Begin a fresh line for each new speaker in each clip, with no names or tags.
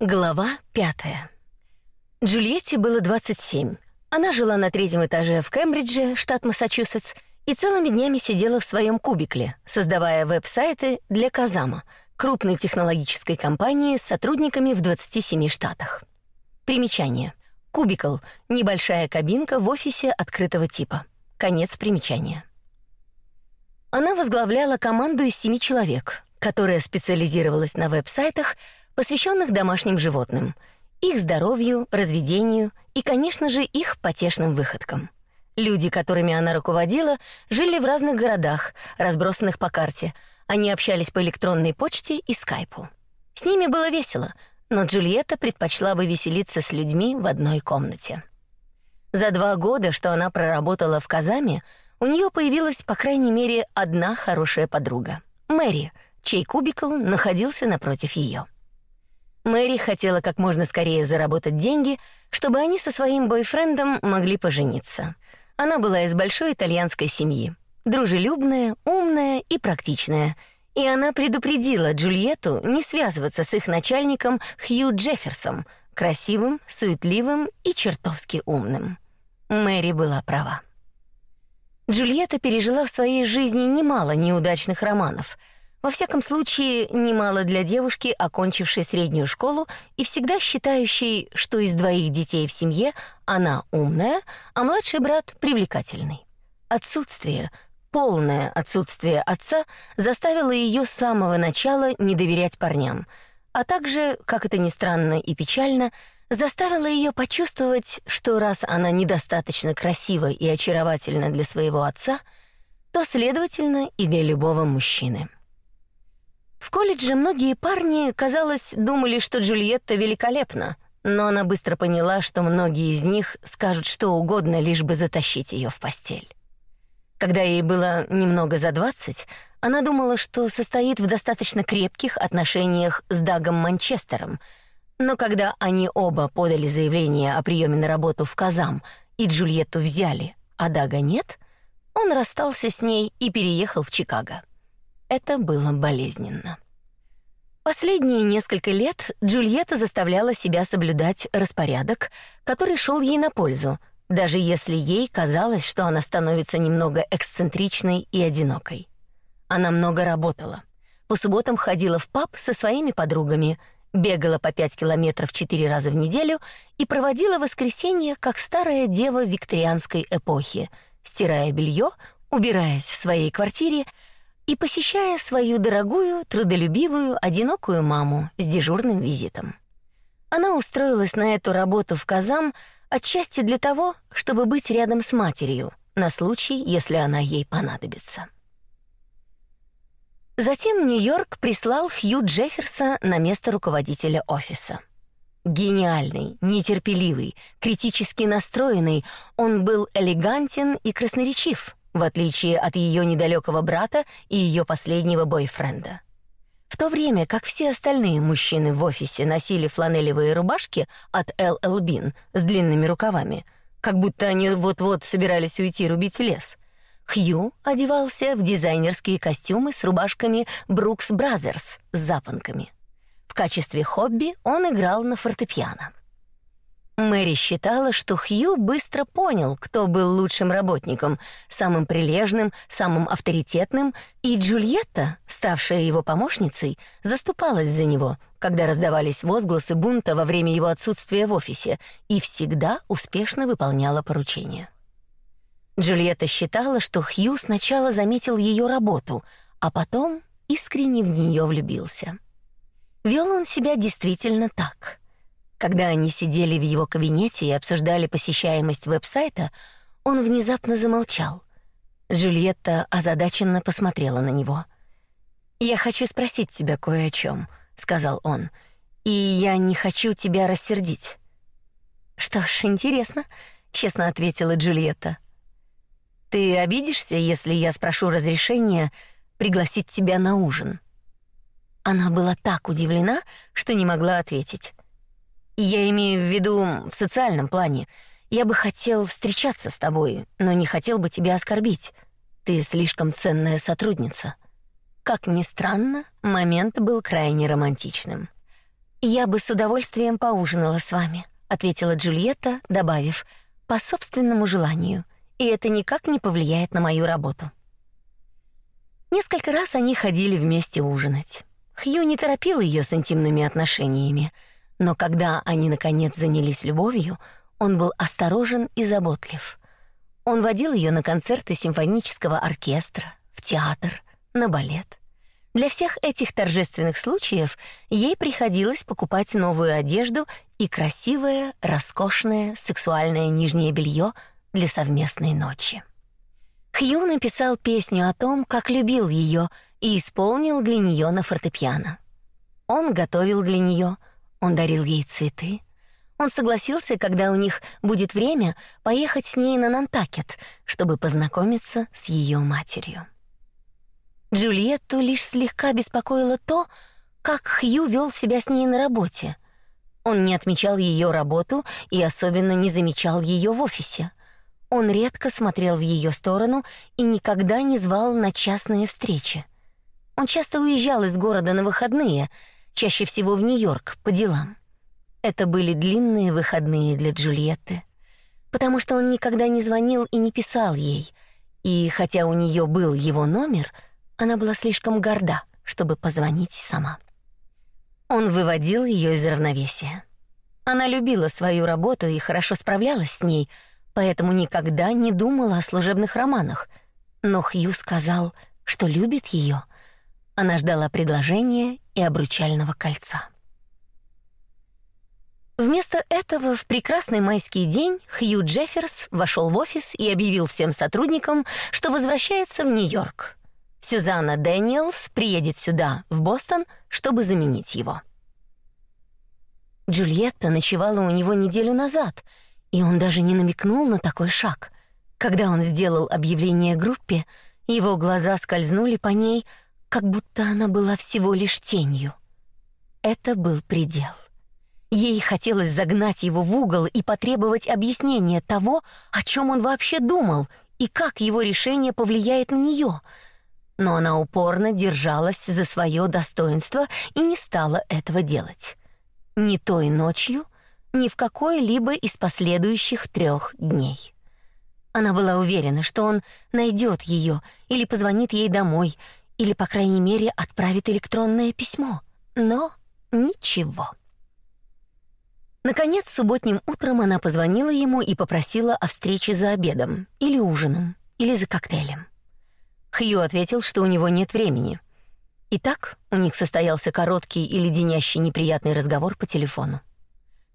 Глава пятая. Джульетте было 27. Она жила на третьем этаже в Кембридже, штат Массачусетс, и целыми днями сидела в своем кубикле, создавая веб-сайты для Казама, крупной технологической компании с сотрудниками в 27 штатах. Примечание. Кубикл — небольшая кабинка в офисе открытого типа. Конец примечания. Она возглавляла команду из семи человек, которая специализировалась на веб-сайтах — посвященных домашним животным, их здоровью, разведению и, конечно же, их потешным выходкам. Люди, которыми она руководила, жили в разных городах, разбросанных по карте. Они общались по электронной почте и скайпу. С ними было весело, но Джульетта предпочла бы веселиться с людьми в одной комнате. За два года, что она проработала в Казаме, у нее появилась, по крайней мере, одна хорошая подруга — Мэри, чей кубикл находился напротив ее. Мэри хотела как можно скорее заработать деньги, чтобы они со своим бойфрендом могли пожениться. Она была из большой итальянской семьи, дружелюбная, умная и практичная. И она предупредила Джульетту не связываться с их начальником Хью Джефферсом, красивым, суетливым и чертовски умным. Мэри была права. Джульетта пережила в своей жизни немало неудачных романов — во всяком случае, немало для девушки, окончившей среднюю школу и всегда считающей, что из двоих детей в семье она умная, а младший брат привлекательный. Отсутствие, полное отсутствие отца заставило ее с самого начала не доверять парням, а также, как это ни странно и печально, заставило ее почувствовать, что раз она недостаточно красива и очаровательна для своего отца, то, следовательно, и для любого мужчины. В колледже многие парни, казалось, думали, что Джульетта великолепна, но она быстро поняла, что многие из них скажут что угодно, лишь бы затащить ее в постель. Когда ей было немного за двадцать, она думала, что состоит в достаточно крепких отношениях с Дагом Манчестером, но когда они оба подали заявление о приеме на работу в Казам и Джульетту взяли, а Дага нет, он расстался с ней и переехал в Чикаго. Это было болезненно. Последние несколько лет Джульетта заставляла себя соблюдать распорядок, который шел ей на пользу, даже если ей казалось, что она становится немного эксцентричной и одинокой. Она много работала. По субботам ходила в паб со своими подругами, бегала по пять километров четыре раза в неделю и проводила воскресенье как старая дева викторианской эпохи, стирая белье, убираясь в своей квартире и посещая свою дорогую, трудолюбивую, одинокую маму с дежурным визитом. Она устроилась на эту работу в Казам отчасти для того, чтобы быть рядом с матерью на случай, если она ей понадобится. Затем Нью-Йорк прислал Хью Джефферса на место руководителя офиса. Гениальный, нетерпеливый, критически настроенный, он был элегантен и красноречив, в отличие от ее недалекого брата и ее последнего бойфренда. В то время как все остальные мужчины в офисе носили фланелевые рубашки от LL Bean с длинными рукавами, как будто они вот-вот собирались уйти рубить лес, Хью одевался в дизайнерские костюмы с рубашками Brooks Brothers с запонками. В качестве хобби он играл на фортепиано. Мэри считала, что Хью быстро понял, кто был лучшим работником, самым прилежным, самым авторитетным, и Джульетта, ставшая его помощницей, заступалась за него, когда раздавались возгласы бунта во время его отсутствия в офисе, и всегда успешно выполняла поручения. Джульетта считала, что Хью сначала заметил ее работу, а потом искренне в нее влюбился. Вел он себя действительно так — когда они сидели в его кабинете и обсуждали посещаемость веб-сайта, он внезапно замолчал. Джульетта озадаченно посмотрела на него. «Я хочу спросить тебя кое о чем, сказал он. «И я не хочу тебя рассердить». «Что ж, интересно», — честно ответила Джульетта. «Ты обидишься, если я спрошу разрешения пригласить тебя на ужин?» Она была так удивлена, что не могла ответить. Я имею в виду в социальном плане. Я бы хотел встречаться с тобой, но не хотел бы тебя оскорбить. Ты слишком ценная сотрудница. Как ни странно, момент был крайне романтичным. Я бы с удовольствием поужинала с вами, ответила Джульетта, добавив: по собственному желанию, и это никак не повлияет на мою работу. Несколько раз они ходили вместе ужинать. Хью не торопил ее с интимными отношениями, но когда они наконец занялись любовью, он был осторожен и заботлив. Он водил ее на концерты симфонического оркестра, в театр, на балет. Для всех этих торжественных случаев ей приходилось покупать новую одежду и красивое, роскошное сексуальное нижнее белье для совместной ночи. Хью написал песню о том, как любил ее, и исполнил для нее на фортепиано. Он готовил для нее, он дарил ей цветы. Он согласился, когда у них будет время, поехать с ней на Нантакет, чтобы познакомиться с ее матерью. Джульетту лишь слегка беспокоило то, как Хью вел себя с ней на работе. Он не отмечал ее работу и особенно не замечал ее в офисе. Он редко смотрел в ее сторону и никогда не звал на частные встречи. Он часто уезжал из города на выходные, чаще всего в Нью-Йорк по делам. Это были длинные выходные для Джульетты, потому что он никогда не звонил и не писал ей. И хотя у нее был его номер, она была слишком горда, чтобы позвонить сама. Он выводил ее из равновесия. Она любила свою работу и хорошо справлялась с ней, поэтому никогда не думала о служебных романах. Но Хью сказал, что любит ее. Она ждала предложения и обручального кольца. Вместо этого в прекрасный майский день Хью Джефферс вошел в офис и объявил всем сотрудникам, что возвращается в Нью-Йорк. Сюзанна Дэниелс приедет сюда, в Бостон, чтобы заменить его. Джульетта ночевала у него неделю назад, и он даже не намекнул на такой шаг. Когда он сделал объявление группе, его глаза скользнули по ней, как будто она была всего лишь тенью. Это был предел. Ей хотелось загнать его в угол и потребовать объяснения того, о чем он вообще думал и как его решение повлияет на нее. Но она упорно держалась за свое достоинство и не стала этого делать. Ни той ночью, ни в какой-либо из последующих трех дней. Она была уверена, что он найдет ее или позвонит ей домой, или по крайней мере отправит электронное письмо. Но ничего. Наконец, субботним утром она позвонила ему и попросила о встрече за обедом или ужином, или за коктейлем. Хью ответил, что у него нет времени. Итак, у них состоялся короткий и леденящий неприятный разговор по телефону.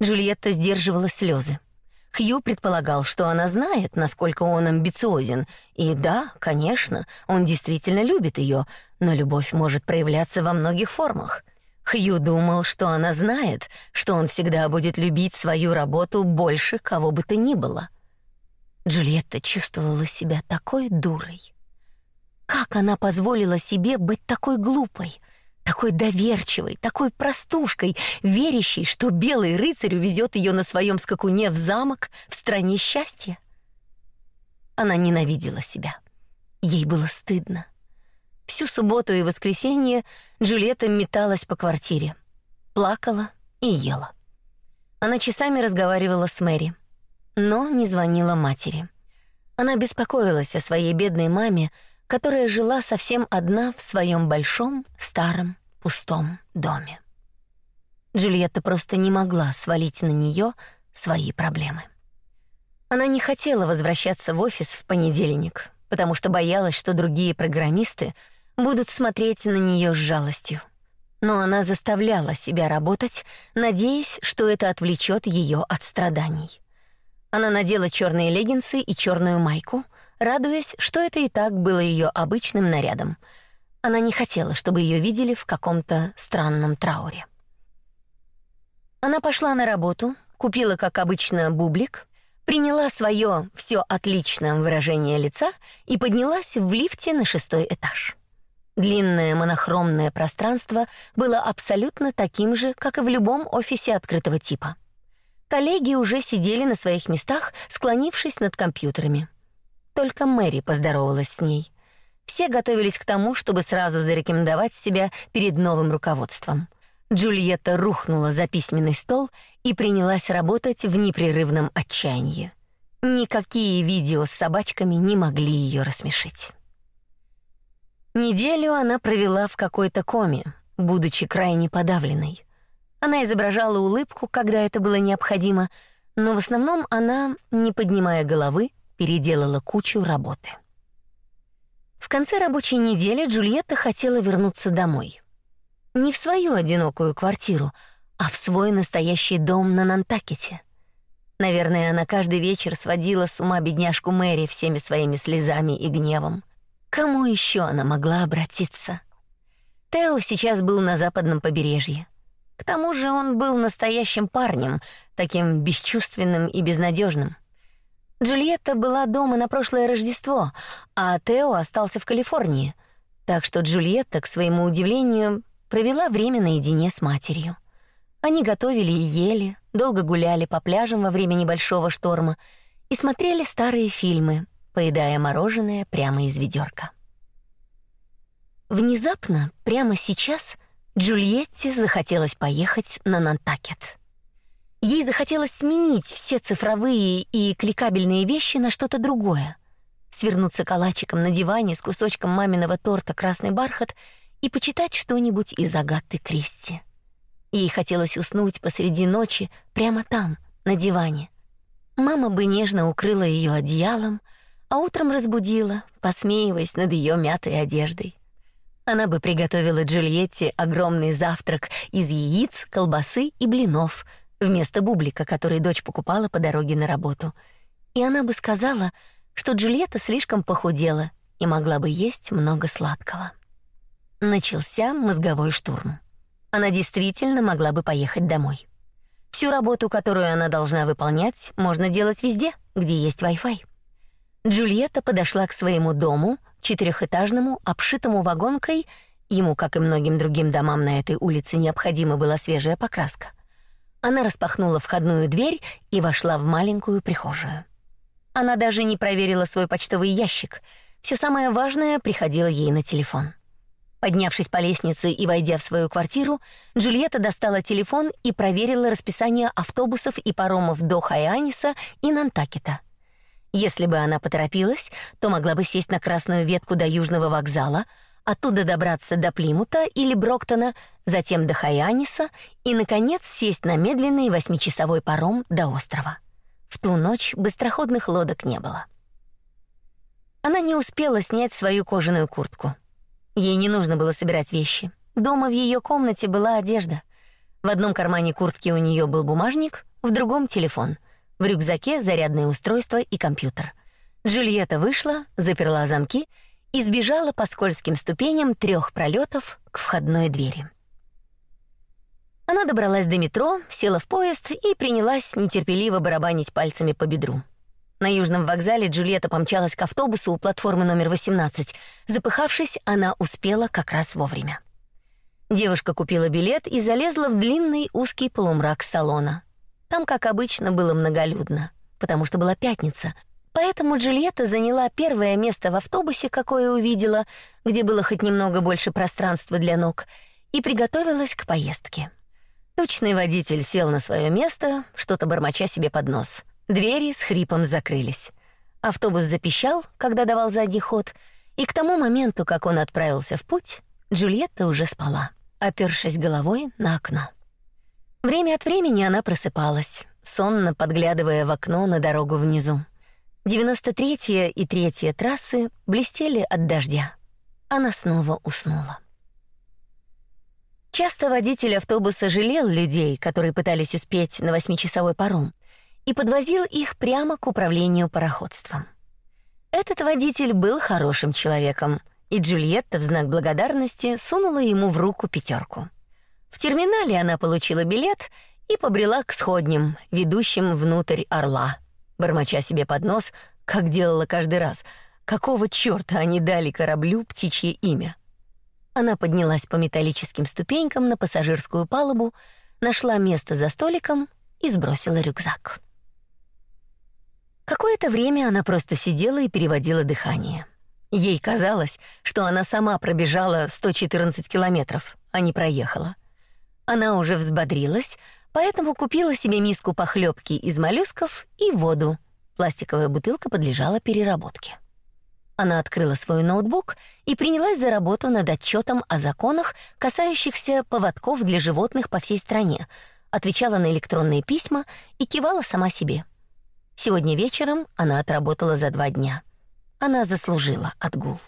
Джульетта сдерживала слезы. Хью предполагал, что она знает, насколько он амбициозен, и да, конечно, он действительно любит ее, но любовь может проявляться во многих формах. Хью думал, что она знает, что он всегда будет любить свою работу больше кого бы то ни было. Джульетта чувствовала себя такой дурой. Как она позволила себе быть такой глупой, такой доверчивой, такой простушкой, верящей, что белый рыцарь увезет ее на своем скакуне в замок в стране счастья? Она ненавидела себя. Ей было стыдно. Всю субботу и воскресенье Джульетта металась по квартире, плакала и ела. Она часами разговаривала с Мэри, но не звонила матери. Она беспокоилась о своей бедной маме, которая жила совсем одна в своем большом, старом, пустом доме. Джульетта просто не могла свалить на нее свои проблемы. Она не хотела возвращаться в офис в понедельник, потому что боялась, что другие программисты будут смотреть на нее с жалостью. Но она заставляла себя работать, надеясь, что это отвлечет ее от страданий. Она надела черные леггинсы и черную майку, радуясь, что это и так было ее обычным нарядом. Она не хотела, чтобы ее видели в каком-то странном трауре. Она пошла на работу, купила, как обычно, бублик, приняла свое все отличное выражение лица и поднялась в лифте на шестой этаж. Длинное монохромное пространство было абсолютно таким же, как и в любом офисе открытого типа. Коллеги уже сидели на своих местах, склонившись над компьютерами. Только Мэри поздоровалась с ней. Все готовились к тому, чтобы сразу зарекомендовать себя перед новым руководством. Джульетта рухнула за письменный стол и принялась работать в непрерывном отчаянии. Никакие видео с собачками не могли ее рассмешить. Неделю она провела в какой-то коме, будучи крайне подавленной. Она изображала улыбку, когда это было необходимо, но в основном она, не поднимая головы, переделала кучу работы. В конце рабочей недели Джульетта хотела вернуться домой. Не в свою одинокую квартиру, а в свой настоящий дом на Нантакете. Наверное, она каждый вечер сводила с ума бедняжку Мэри всеми своими слезами и гневом. Кому еще она могла обратиться? Тео сейчас был на западном побережье. К тому же он был настоящим парнем, таким бесчувственным и безнадежным. Джульетта была дома на прошлое Рождество, а Тео остался в Калифорнии. Так что Джульетта, к своему удивлению, провела время наедине с матерью. Они готовили и ели, долго гуляли по пляжам во время небольшого шторма и смотрели старые фильмы, поедая мороженое прямо из ведерка. Внезапно, прямо сейчас, Джульетте захотелось поехать на Нантакет. Ей захотелось сменить все цифровые и кликабельные вещи на что-то другое. Свернуться калачиком на диване с кусочком маминого торта «Красный бархат» и почитать что-нибудь из Агаты Кристи. Ей хотелось уснуть посреди ночи прямо там, на диване. Мама бы нежно укрыла ее одеялом, а утром разбудила, посмеиваясь над ее мятой одеждой. Она бы приготовила Джульетте огромный завтрак из яиц, колбасы и блинов — вместо бублика, который дочь покупала по дороге на работу. И она бы сказала, что Джульетта слишком похудела и могла бы есть много сладкого. Начался мозговой штурм. Она действительно могла бы поехать домой. Всю работу, которую она должна выполнять, можно делать везде, где есть Wi-Fi. Джульетта подошла к своему дому, четырехэтажному, обшитому вагонкой. Ему, как и многим другим домам на этой улице, необходима была свежая покраска — она распахнула входную дверь и вошла в маленькую прихожую. Она даже не проверила свой почтовый ящик. Все самое важное приходило ей на телефон. Поднявшись по лестнице и войдя в свою квартиру, Джульетта достала телефон и проверила расписание автобусов и паромов до Хайаниса и Нантакета. Если бы она поторопилась, то могла бы сесть на красную ветку до Южного вокзала, оттуда добраться до Плимута или Броктона, затем до Хайаниса и, наконец, сесть на медленный восьмичасовой паром до острова. В ту ночь быстроходных лодок не было. Она не успела снять свою кожаную куртку. Ей не нужно было собирать вещи. Дома в ее комнате была одежда. В одном кармане куртки у нее был бумажник, в другом — телефон. В рюкзаке — зарядное устройство и компьютер. Джульетта вышла, заперла замки — и сбежала по скользким ступеням трех пролетов к входной двери. Она добралась до метро, села в поезд и принялась нетерпеливо барабанить пальцами по бедру. На южном вокзале Джульетта помчалась к автобусу у платформы номер 18. Запыхавшись, она успела как раз вовремя. Девушка купила билет и залезла в длинный узкий полумрак салона. Там, как обычно, было многолюдно, потому что была пятница — Поэтому Джульетта заняла первое место в автобусе, какое увидела, где было хоть немного больше пространства для ног, и приготовилась к поездке. Точный водитель сел на свое место, что-то бормоча себе под нос. Двери с хрипом закрылись. Автобус запищал, когда давал задний ход, и к тому моменту, как он отправился в путь, Джульетта уже спала, опершись головой на окно. Время от времени она просыпалась, сонно подглядывая в окно на дорогу внизу. 93-я и 3-я трассы блестели от дождя. Она снова уснула. Часто водитель автобуса жалел людей, которые пытались успеть на восьмичасовой паром, и подвозил их прямо к управлению пароходством. Этот водитель был хорошим человеком, и Джульетта в знак благодарности сунула ему в руку пятерку. В терминале она получила билет и побрела к сходням, ведущим внутрь Орла — бормоча себе под нос, как делала каждый раз. Какого чёрта они дали кораблю птичье имя? Она поднялась по металлическим ступенькам на пассажирскую палубу, нашла место за столиком и сбросила рюкзак. Какое-то время она просто сидела и переводила дыхание. Ей казалось, что она сама пробежала 114 километров, а не проехала. Она уже взбодрилась, поэтому купила себе миску похлебки из моллюсков и воду. Пластиковая бутылка подлежала переработке. Она открыла свой ноутбук и принялась за работу над отчетом о законах, касающихся поводков для животных по всей стране, отвечала на электронные письма и кивала сама себе. Сегодня вечером она отработала за два дня. Она заслужила отгул.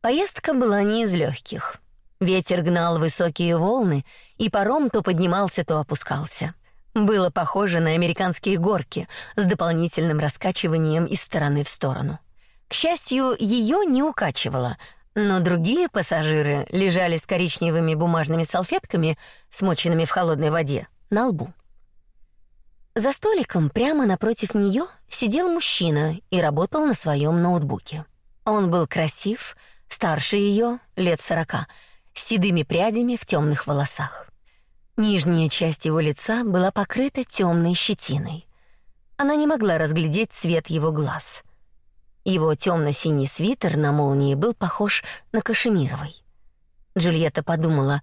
Поездка была не из легких. Ветер гнал высокие волны, и паром то поднимался, то опускался. Было похоже на американские горки с дополнительным раскачиванием из стороны в сторону. К счастью, ее не укачивало, но другие пассажиры лежали с коричневыми бумажными салфетками, смоченными в холодной воде, на лбу. За столиком прямо напротив нее сидел мужчина и работал на своем ноутбуке. Он был красив, старше ее, лет сорока, с седыми прядями в темных волосах. Нижняя часть его лица была покрыта темной щетиной. Она не могла разглядеть цвет его глаз. Его темно-синий свитер на молнии был похож на кашемировый. Джульетта подумала: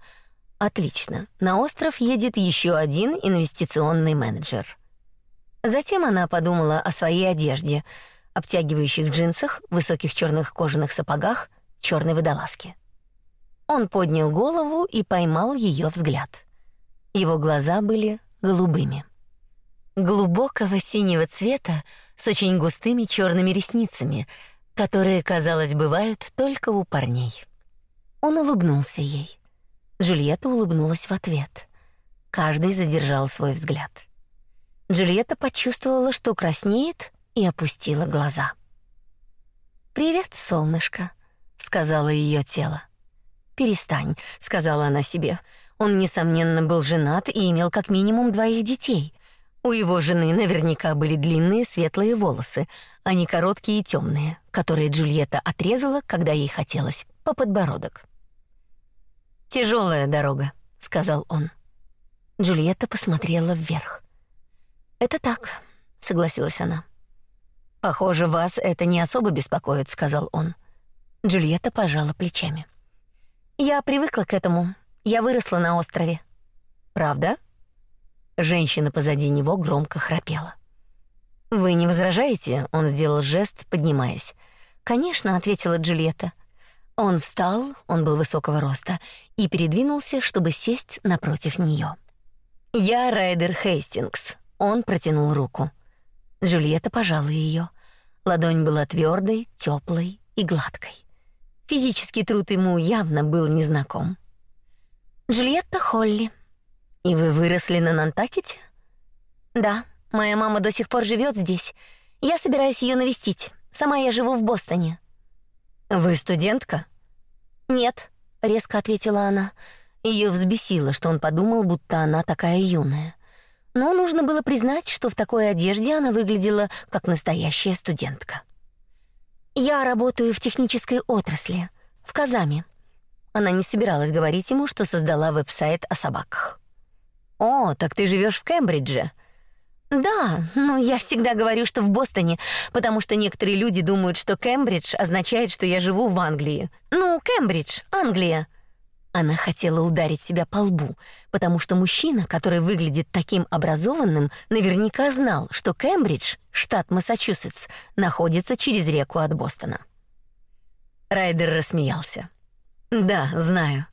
отлично, на остров едет еще один инвестиционный менеджер. Затем она подумала о своей одежде, обтягивающих джинсах, высоких черных кожаных сапогах черной водолазки. Он поднял голову и поймал ее взгляд. Его глаза были голубыми. Глубокого синего цвета с очень густыми черными ресницами, которые, казалось, бывают только у парней. Он улыбнулся ей. Джульетта улыбнулась в ответ. Каждый задержал свой взгляд. Джульетта почувствовала, что краснеет, и опустила глаза. «Привет, солнышко», сказала ее тело. Перестань, сказала она себе. Он несомненно был женат и имел как минимум двоих детей. У его жены наверняка были длинные светлые волосы, а не короткие и темные, которые Джульетта отрезала, когда ей хотелось, по подбородок. Тяжелая дорога, сказал он. Джульетта посмотрела вверх. Это так, согласилась она. Похоже, вас это не особо беспокоит, сказал он. Джульетта пожала плечами. Я привыкла к этому. Я выросла на острове. Правда? Женщина позади него громко храпела. Вы не возражаете? Он сделал жест, поднимаясь. Конечно, ответила Джульетта. Он встал, он был высокого роста, и передвинулся, чтобы сесть напротив нее. Я Райдер Хейстингс. Он протянул руку. Джульетта пожала ее. Ладонь была твердой, теплой и гладкой. Физический труд ему явно был незнаком. Джульетта Холли. И вы выросли на Нантакете? Да, моя мама до сих пор живет здесь. Я собираюсь ее навестить. Сама я живу в Бостоне. Вы студентка? Нет, резко ответила она. Ее взбесило, что он подумал, будто она такая юная. Но нужно было признать, что в такой одежде она выглядела как настоящая студентка. Я работаю в технической отрасли, в Казаме. Она не собиралась говорить ему, что создала веб-сайт о собаках. О, так ты живешь в Кембридже? Да, но я всегда говорю, что в Бостоне, потому что некоторые люди думают, что Кембридж означает, что я живу в Англии. Ну, Кембридж, Англия. Она хотела ударить себя по лбу, потому что мужчина, который выглядит таким образованным, наверняка знал, что Кембридж, штат Массачусетс, находится через реку от Бостона. Райдер рассмеялся. Да, знаю.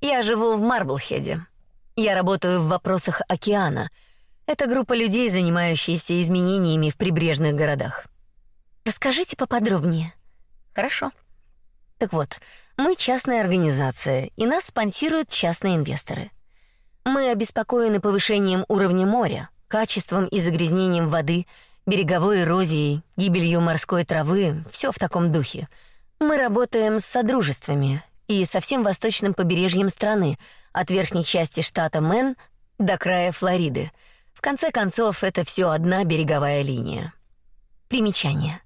Я живу в Марблхеде. Я работаю в вопросах океана. Это группа людей, занимающаяся изменениями в прибрежных городах. Расскажите поподробнее. Хорошо. Так вот, мы частная организация, и нас спонсируют частные инвесторы. Мы обеспокоены повышением уровня моря, качеством и загрязнением воды, береговой эрозией, гибелью морской травы, все в таком духе. Мы работаем с содружествами и со всем восточным побережьем страны, от верхней части штата Мэн до края Флориды. В конце концов, это все одна береговая линия. Примечание.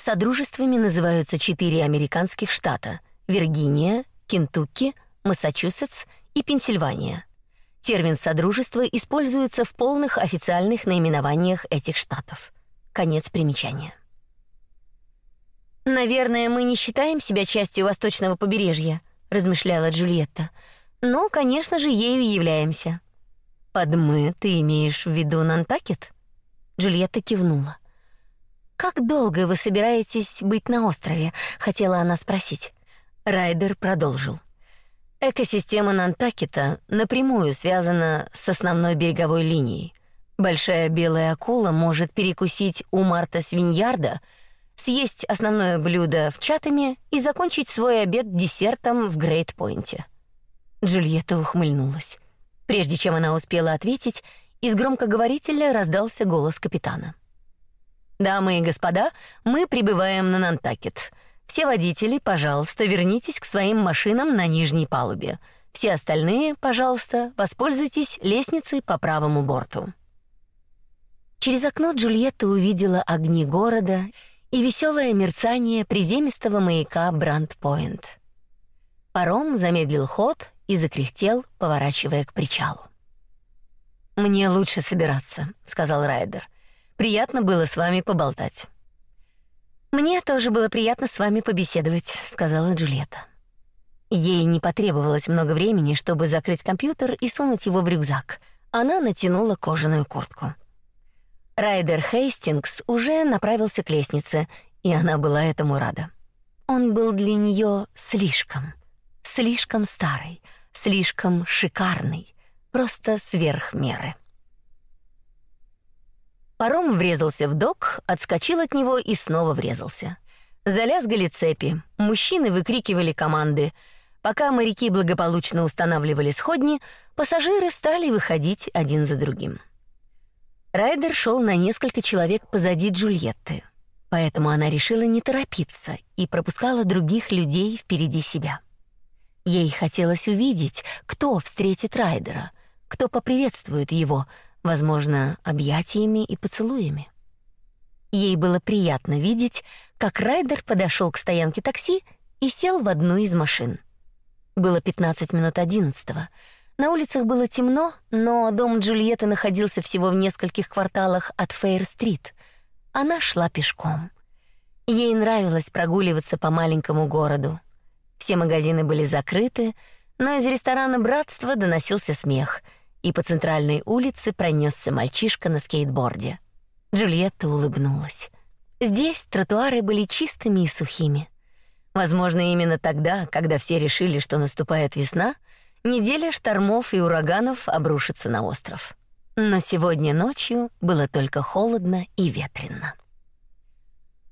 Содружествами называются четыре американских штата: Виргиния, Кентукки, Массачусетс и Пенсильвания. Термин содружество используется в полных официальных наименованиях этих штатов. Конец примечания. Наверное, мы не считаем себя частью восточного побережья, размышляла Джульетта. но, конечно же, ею являемся. Под мы ты имеешь в виду Нантакет? Джульетта кивнула. Как долго вы собираетесь быть на острове? хотела она спросить. Райдер продолжил. Экосистема Нантакета напрямую связана с основной береговой линией. Большая белая акула может перекусить у Марта свиньярда, съесть основное блюдо в чатами и закончить свой обед десертом в Грейт-Пойнте. Джульетта ухмыльнулась. Прежде чем она успела ответить, из громкоговорителя раздался голос капитана. Дамы и господа, мы прибываем на Нантакет. Все водители, пожалуйста, вернитесь к своим машинам на нижней палубе. Все остальные, пожалуйста, воспользуйтесь лестницей по правому борту. Через окно Джульетта увидела огни города и веселое мерцание приземистого маяка Брандпойнт. Паром замедлил ход и закряхтел, поворачивая к причалу. Мне лучше собираться, сказал Райдер. Приятно было с вами поболтать. Мне тоже было приятно с вами побеседовать, сказала Джульетта. Ей не потребовалось много времени, чтобы закрыть компьютер и сунуть его в рюкзак. Она натянула кожаную куртку. Райдер Хейстингс уже направился к лестнице, и она была этому рада. Он был для нее слишком, слишком старый, слишком шикарный, просто сверх меры. Паром врезался в док, отскочил от него и снова врезался. Залязгали цепи, мужчины выкрикивали команды. Пока моряки благополучно устанавливали сходни, пассажиры стали выходить один за другим. Райдер шел на несколько человек позади Джульетты, поэтому она решила не торопиться и пропускала других людей впереди себя. Ей хотелось увидеть, кто встретит Райдера, кто поприветствует его — возможно, объятиями и поцелуями. Ей было приятно видеть, как Райдер подошел к стоянке такси и сел в одну из машин. Было 15 минут одиннадцатого. На улицах было темно, но дом Джульетты находился всего в нескольких кварталах от Фейр-стрит. Она шла пешком. Ей нравилось прогуливаться по маленькому городу. Все магазины были закрыты, но из ресторана Братства доносился смех — и по центральной улице пронесся мальчишка на скейтборде. Джульетта улыбнулась. Здесь тротуары были чистыми и сухими. Возможно, именно тогда, когда все решили, что наступает весна, неделя штормов и ураганов обрушится на остров. Но сегодня ночью было только холодно и ветрено.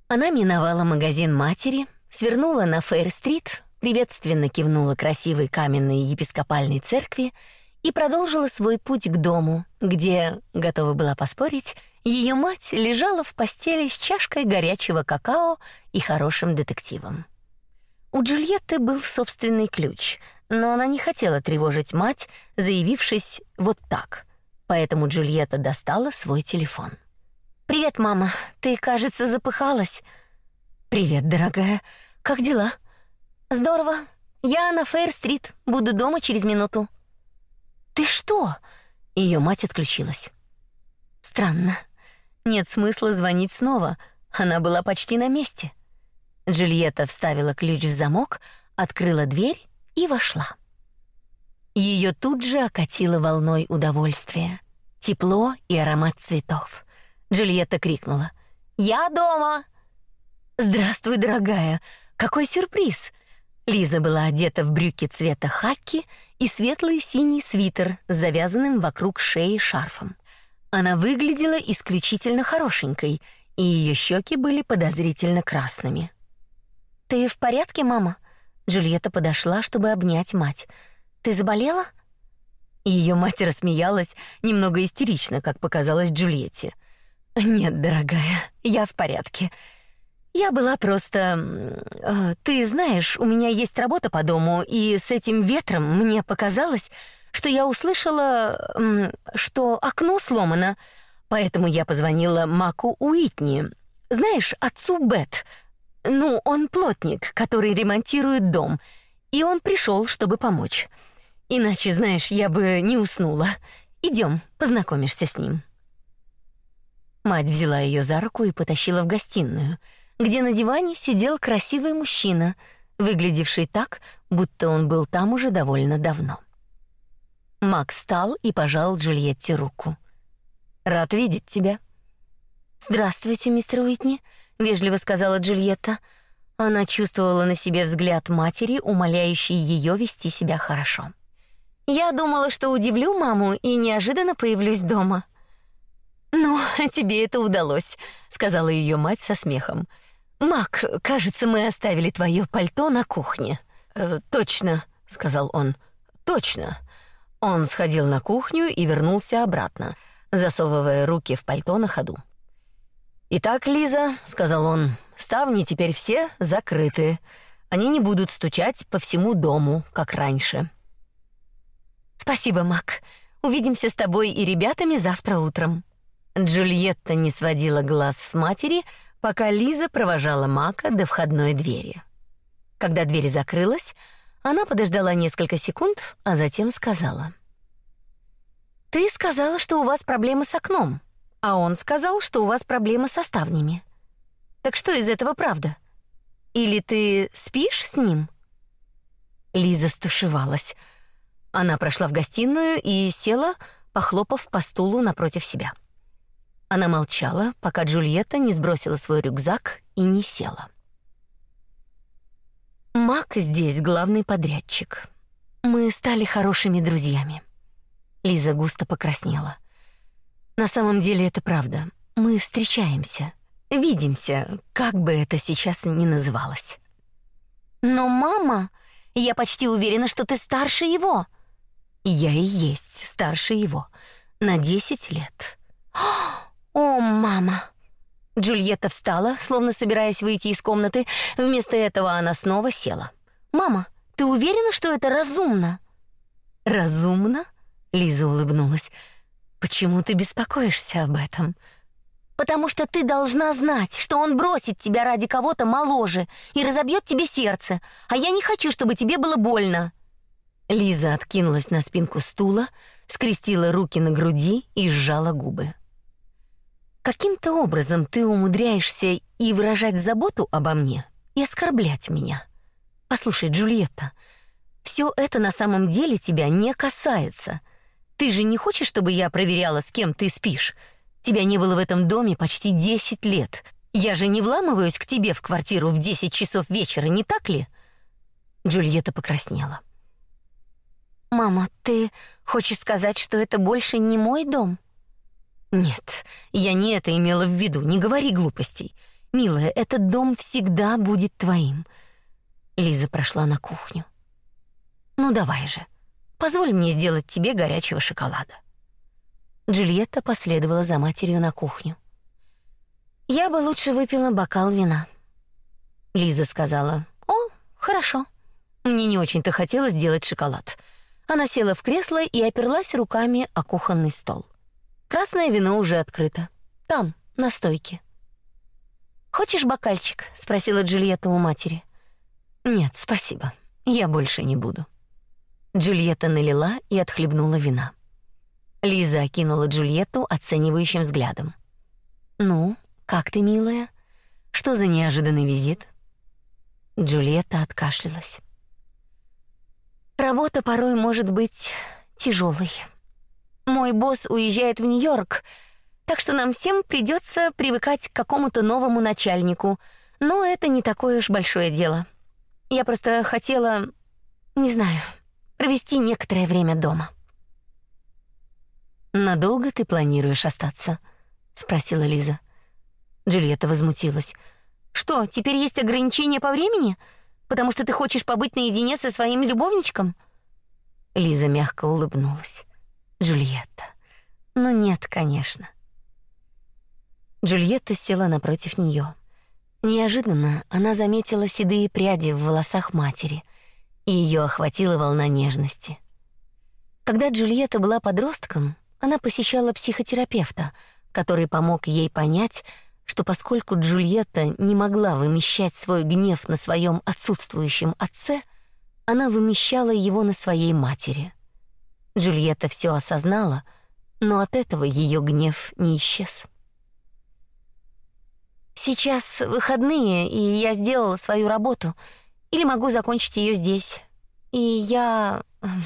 Она миновала магазин матери, свернула на Фейр-стрит, приветственно кивнула красивой каменной епископальной церкви и продолжила свой путь к дому, где, готова была поспорить, ее мать лежала в постели с чашкой горячего какао и хорошим детективом. У Джульетты был собственный ключ, но она не хотела тревожить мать, заявившись вот так. Поэтому Джульетта достала свой телефон. Привет, мама. Ты, кажется, запыхалась. Привет, дорогая. Как дела? Здорово. Я на Фейр-стрит. Буду дома через минуту. Ты что? Ее мать отключилась. Странно. Нет смысла звонить снова. Она была почти на месте. Джульетта вставила ключ в замок, открыла дверь и вошла. Ее тут же окатило волной удовольствия, тепло и аромат цветов. Джульетта крикнула: "Я дома!" "Здравствуй, дорогая. Какой сюрприз!" Лиза была одета в брюки цвета хаки и светлый синий свитер с завязанным вокруг шеи шарфом. Она выглядела исключительно хорошенькой, и ее щеки были подозрительно красными. Ты в порядке, мама? Джульетта подошла, чтобы обнять мать. Ты заболела? Ее мать рассмеялась, немного истерично, как показалось Джульетте. Нет, дорогая, я в порядке. Я была просто... Э, ты знаешь, у меня есть работа по дому, и с этим ветром мне показалось, что я услышала, что окно сломано, поэтому я позвонила Маку Уитни. Знаешь, отцу Бет. Ну, он плотник, который ремонтирует дом, и он пришел, чтобы помочь. Иначе, знаешь, я бы не уснула. Идем, познакомишься с ним. Мать взяла ее за руку и потащила в гостиную — где на диване сидел красивый мужчина, выглядевший так, будто он был там уже довольно давно. Мак встал и пожал Джульетте руку. Рад видеть тебя. Здравствуйте, мистер Уитни, вежливо сказала Джульетта. Она чувствовала на себе взгляд матери, умоляющий ее вести себя хорошо. Я думала, что удивлю маму и неожиданно появлюсь дома. Ну, тебе это удалось, сказала ее мать со смехом. Мак, кажется, мы оставили твое пальто на кухне. Э, точно, сказал он. Точно. Он сходил на кухню и вернулся обратно, засовывая руки в пальто на ходу. Итак, Лиза, сказал он, ставни теперь все закрыты. Они не будут стучать по всему дому, как раньше. Спасибо, Мак. Увидимся с тобой и ребятами завтра утром. Джульетта не сводила глаз с матери, пока Лиза провожала Мака до входной двери. Когда дверь закрылась, она подождала несколько секунд, а затем сказала: "Ты сказала, что у вас проблемы с окном, а он сказал, что у вас проблемы со ставнями. Так что из этого правда? Или ты спишь с ним?" Лиза стушевалась. Она прошла в гостиную и села, похлопав по стулу напротив себя. Она молчала, пока Джульетта не сбросила свой рюкзак и не села. Мак здесь главный подрядчик. Мы стали хорошими друзьями. Лиза густо покраснела. На самом деле это правда. Мы встречаемся, видимся, как бы это сейчас ни называлось. Но мама, я почти уверена, что ты старше его. Я и есть старше его на десять лет. Мама. Джульетта встала, словно собираясь выйти из комнаты. Вместо этого она снова села. Мама, ты уверена, что это разумно? Разумно? Лиза улыбнулась. Почему ты беспокоишься об этом? Потому что ты должна знать, что он бросит тебя ради кого-то моложе и разобьет тебе сердце, а я не хочу, чтобы тебе было больно. Лиза откинулась на спинку стула, скрестила руки на груди и сжала губы. Каким-то образом ты умудряешься и выражать заботу обо мне, и оскорблять меня. Послушай, Джульетта, все это на самом деле тебя не касается. Ты же не хочешь, чтобы я проверяла, с кем ты спишь? Тебя не было в этом доме почти десять лет. Я же не вламываюсь к тебе в квартиру в десять часов вечера, не так ли? Джульетта покраснела. Мама, ты хочешь сказать, что это больше не мой дом? Нет, я не это имела в виду, не говори глупостей. Милая, этот дом всегда будет твоим. Лиза прошла на кухню. Ну давай же. Позволь мне сделать тебе горячего шоколада. Джульетта последовала за матерью на кухню. Я бы лучше выпила бокал вина. Лиза сказала: "О, хорошо. Мне не очень-то хотелось делать шоколад". Она села в кресло и оперлась руками о кухонный стол. Красное вино уже открыто. Там, на стойке. Хочешь бокальчик? спросила Джульетта у матери. Нет, спасибо. Я больше не буду. Джульетта налила и отхлебнула вина. Лиза окинула Джульетту оценивающим взглядом. Ну, как ты, милая? Что за неожиданный визит? Джульетта откашлялась. Работа порой может быть тяжелой. Мой босс уезжает в Нью-Йорк, так что нам всем придется привыкать к какому-то новому начальнику. Но это не такое уж большое дело. Я просто хотела, не знаю, провести некоторое время дома. Надолго ты планируешь остаться? спросила Лиза. Джульетта возмутилась. Что, теперь есть ограничения по времени? Потому что ты хочешь побыть наедине со своим любовничком? Лиза мягко улыбнулась. Джульетта. Ну нет, конечно. Джульетта села напротив нее. Неожиданно она заметила седые пряди в волосах матери, и ее охватила волна нежности. Когда Джульетта была подростком, она посещала психотерапевта, который помог ей понять, что поскольку Джульетта не могла вымещать свой гнев на своем отсутствующем отце, она вымещала его на своей матери. Джульетта все осознала, но от этого ее гнев не исчез. Сейчас выходные, и я сделала свою работу, или могу закончить ее здесь. И я эм,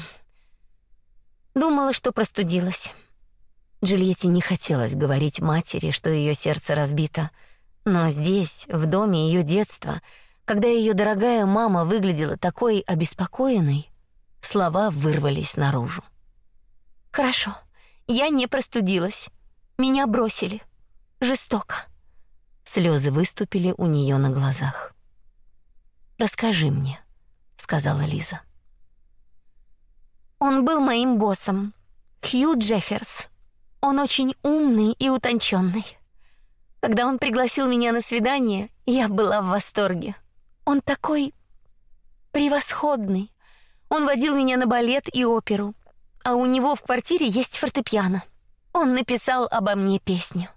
Думала, что простудилась. Джульетте не хотелось говорить матери, что ее сердце разбито, но здесь, в доме ее детства, когда ее дорогая мама выглядела такой обеспокоенной, слова вырвались наружу. Хорошо. Я не простудилась. Меня бросили. Жестоко. Слезы выступили у нее на глазах. Расскажи мне, сказала Лиза. Он был моим боссом, Хью Джефферс. Он очень умный и утонченный. Когда он пригласил меня на свидание, я была в восторге. Он такой превосходный. Он водил меня на балет и оперу, а у него в квартире есть фортепиано. Он написал обо мне песню.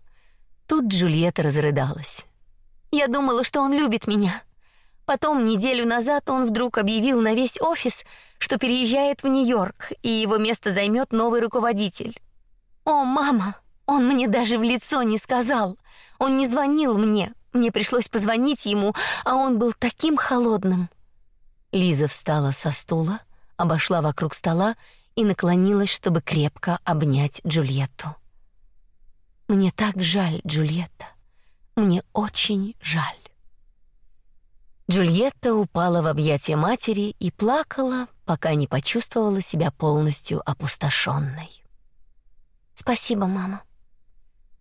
Тут Джульетта разрыдалась. Я думала, что он любит меня. Потом неделю назад он вдруг объявил на весь офис, что переезжает в Нью-Йорк, и его место займет новый руководитель. О, мама, он мне даже в лицо не сказал. Он не звонил мне. Мне пришлось позвонить ему, а он был таким холодным. Лиза встала со стула, обошла вокруг стола и наклонилась, чтобы крепко обнять Джульетту. Мне так жаль, Джульетта. Мне очень жаль. Джульетта упала в объятия матери и плакала, пока не почувствовала себя полностью опустошенной. Спасибо, мама.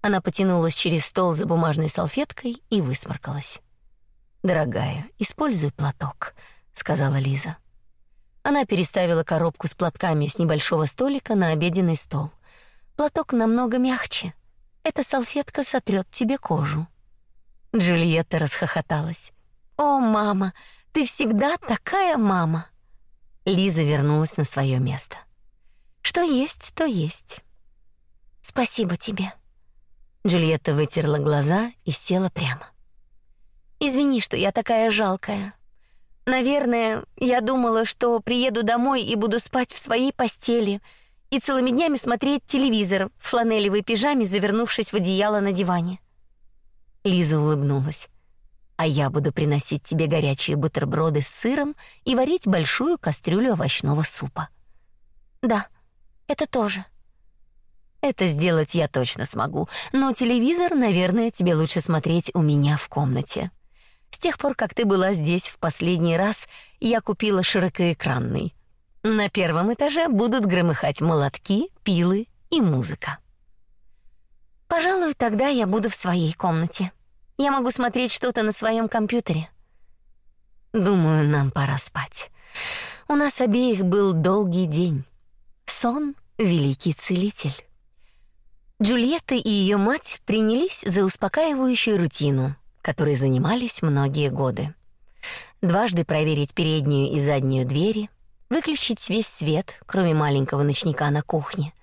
Она потянулась через стол за бумажной салфеткой и высморкалась. Дорогая, используй платок, сказала Лиза. Она переставила коробку с платками с небольшого столика на обеденный стол. Платок намного мягче. Эта салфетка сотрет тебе кожу. Джульетта расхохоталась. О, мама, ты всегда такая мама. Лиза вернулась на свое место. Что есть, то есть. Спасибо тебе. Джульетта вытерла глаза и села прямо. Извини, что я такая жалкая. Наверное, я думала, что приеду домой и буду спать в своей постели и целыми днями смотреть телевизор в фланелевой пижаме, завернувшись в одеяло на диване. Лиза улыбнулась. А я буду приносить тебе горячие бутерброды с сыром и варить большую кастрюлю овощного супа. Да, это тоже. Это сделать я точно смогу, но телевизор, наверное, тебе лучше смотреть у меня в комнате. С тех пор, как ты была здесь в последний раз, я купила широкоэкранный. На первом этаже будут громыхать молотки, пилы и музыка. Пожалуй, тогда я буду в своей комнате. Я могу смотреть что-то на своем компьютере. Думаю, нам пора спать. У нас обеих был долгий день. Сон — великий целитель. Джульетта и ее мать принялись за успокаивающую рутину, которой занимались многие годы. Дважды проверить переднюю и заднюю двери, выключить весь свет, кроме маленького ночника на кухне,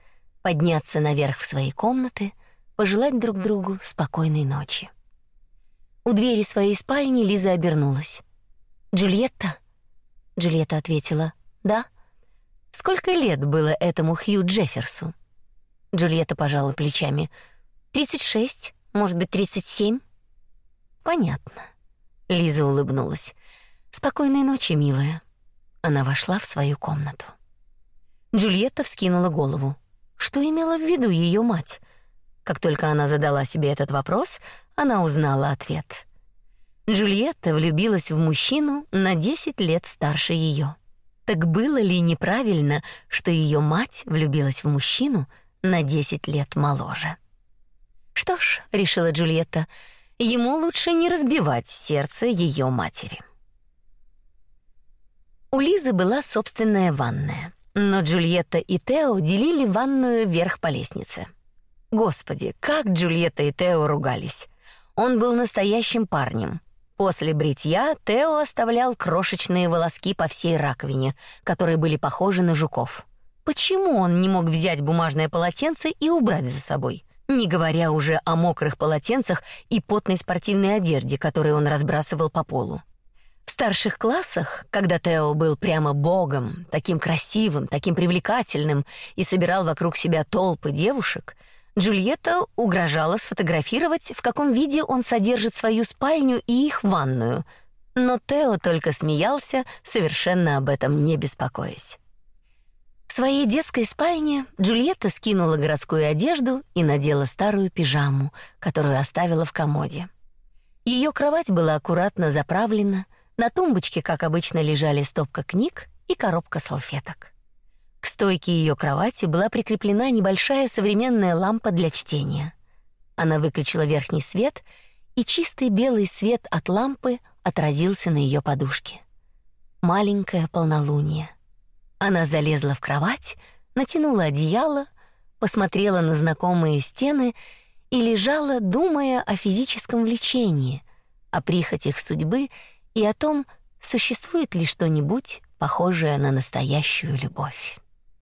подняться наверх в свои комнаты, пожелать друг другу спокойной ночи. У двери своей спальни Лиза обернулась. «Джульетта?» Джульетта ответила «Да». «Сколько лет было этому Хью Джефферсу?» Джульетта пожала плечами. «Тридцать шесть, может быть, тридцать семь?» «Понятно». Лиза улыбнулась. «Спокойной ночи, милая». Она вошла в свою комнату. Джульетта вскинула голову. Что имела в виду ее мать? Как только она задала себе этот вопрос, она узнала ответ. Джульетта влюбилась в мужчину на 10 лет старше ее. Так было ли неправильно, что ее мать влюбилась в мужчину на 10 лет моложе? Что ж, решила Джульетта, ему лучше не разбивать сердце ее матери. У Лизы была собственная ванная, но Джульетта и Тео делили ванную вверх по лестнице. Господи, как Джульетта и Тео ругались. Он был настоящим парнем. После бритья Тео оставлял крошечные волоски по всей раковине, которые были похожи на жуков. Почему он не мог взять бумажное полотенце и убрать за собой? Не говоря уже о мокрых полотенцах и потной спортивной одежде, которую он разбрасывал по полу. В старших классах, когда Тео был прямо богом, таким красивым, таким привлекательным и собирал вокруг себя толпы девушек, Джульетта угрожала сфотографировать, в каком виде он содержит свою спальню и их ванную, но Тео только смеялся, совершенно об этом не беспокоясь. В своей детской спальне Джульетта скинула городскую одежду и надела старую пижаму, которую оставила в комоде. Ее кровать была аккуратно заправлена, на тумбочке, как обычно, лежали стопка книг и коробка салфеток. К стойке ее кровати была прикреплена небольшая современная лампа для чтения. Она выключила верхний свет, и чистый белый свет от лампы отразился на ее подушке. Маленькое полнолуние — она залезла в кровать, натянула одеяло, посмотрела на знакомые стены и лежала, думая о физическом влечении, о прихотях судьбы и о том, существует ли что-нибудь похожее на настоящую любовь.